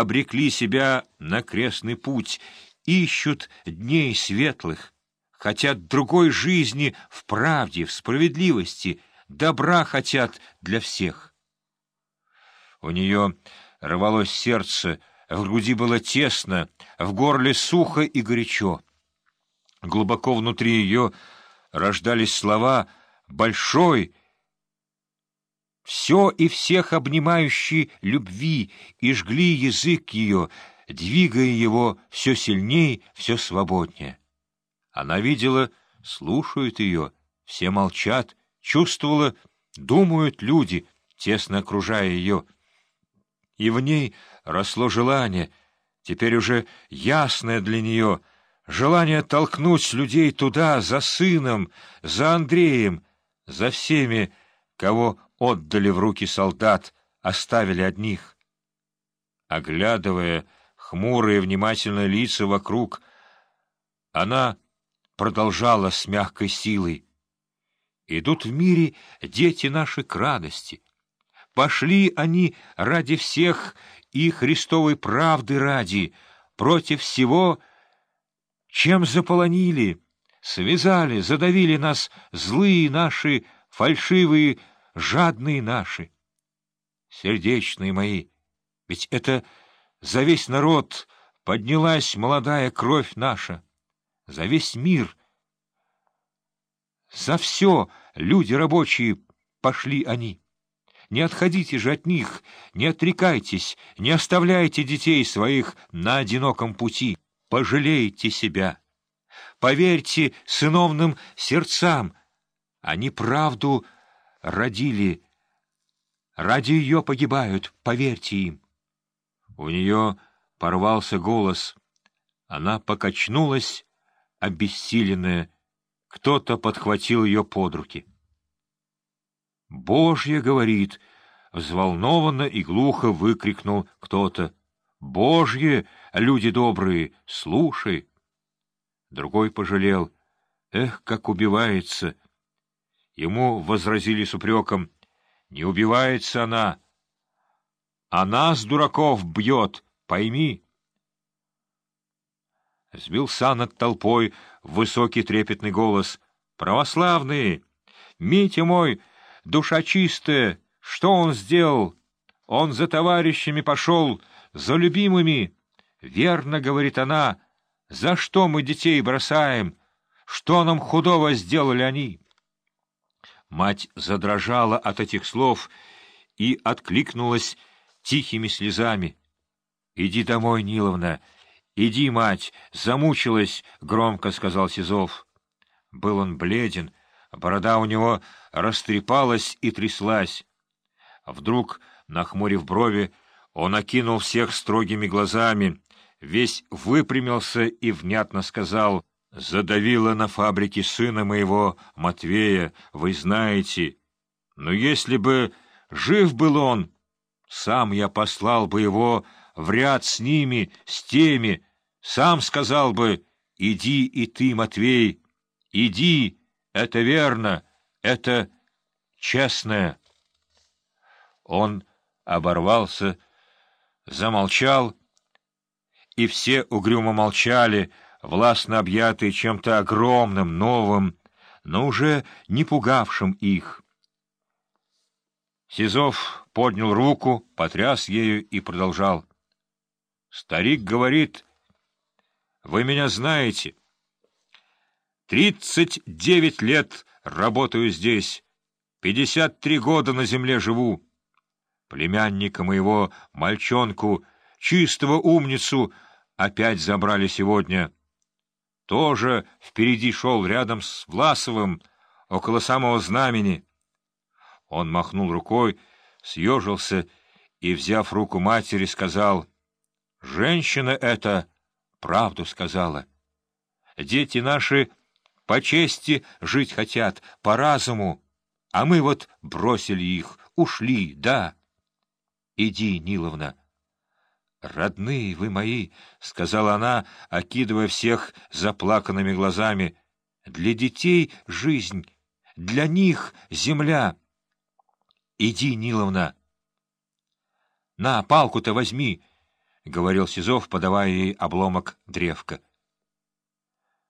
обрекли себя на крестный путь, ищут дней светлых, хотят другой жизни в правде, в справедливости, добра хотят для всех. У нее рвалось сердце, в груди было тесно, в горле сухо и горячо. Глубоко внутри ее рождались слова «большой», все и всех обнимающие любви, и жгли язык ее, двигая его все сильнее, все свободнее. Она видела, слушают ее, все молчат, чувствовала, думают люди, тесно окружая ее. И в ней росло желание, теперь уже ясное для нее, желание толкнуть людей туда, за сыном, за Андреем, за всеми, кого отдали в руки солдат, оставили одних. Оглядывая хмурые внимательные лица вокруг, она продолжала с мягкой силой. «Идут в мире дети наши к радости. Пошли они ради всех и Христовой правды ради, против всего, чем заполонили, связали, задавили нас злые наши, фальшивые жадные наши. Сердечные мои, ведь это за весь народ поднялась молодая кровь наша, за весь мир. За все люди рабочие пошли они. Не отходите же от них, не отрекайтесь, не оставляйте детей своих на одиноком пути. Пожалейте себя. Поверьте сыновным сердцам, они правду родили. Ради ее погибают, поверьте им. У нее порвался голос. Она покачнулась, обессиленная. Кто-то подхватил ее под руки. «Божье, — говорит, — взволнованно и глухо выкрикнул кто-то. «Божье, люди добрые, слушай!» Другой пожалел. «Эх, как убивается!» Ему возразили с упреком. «Не убивается она. Она с дураков бьет, пойми». Сбился над толпой высокий трепетный голос. «Православные! Митя мой, душа чистая, что он сделал? Он за товарищами пошел, за любимыми. Верно, — говорит она, — за что мы детей бросаем? Что нам худого сделали они?» Мать задрожала от этих слов и откликнулась тихими слезами. — Иди домой, Ниловна, иди, мать, замучилась, — громко сказал Сизов. Был он бледен, борода у него растрепалась и тряслась. Вдруг, нахмурив брови, он окинул всех строгими глазами, весь выпрямился и внятно сказал — задавила на фабрике сына моего, Матвея, вы знаете. Но если бы жив был он, сам я послал бы его в ряд с ними, с теми, сам сказал бы, иди и ты, Матвей, иди, это верно, это честное. Он оборвался, замолчал, и все угрюмо молчали, властно объятые чем-то огромным, новым, но уже не пугавшим их. Сизов поднял руку, потряс ею и продолжал. Старик говорит, «Вы меня знаете. Тридцать девять лет работаю здесь, пятьдесят три года на земле живу. Племянника моего, мальчонку, чистого умницу, опять забрали сегодня» тоже впереди шел рядом с Власовым, около самого знамени. Он махнул рукой, съежился и, взяв руку матери, сказал, «Женщина эта правду сказала. Дети наши по чести жить хотят, по разуму, а мы вот бросили их, ушли, да. Иди, Ниловна». «Родные вы мои!» — сказала она, окидывая всех заплаканными глазами. «Для детей жизнь, для них земля. Иди, Ниловна. На, палку-то возьми. говорил Сизов, подавая ей обломок древка.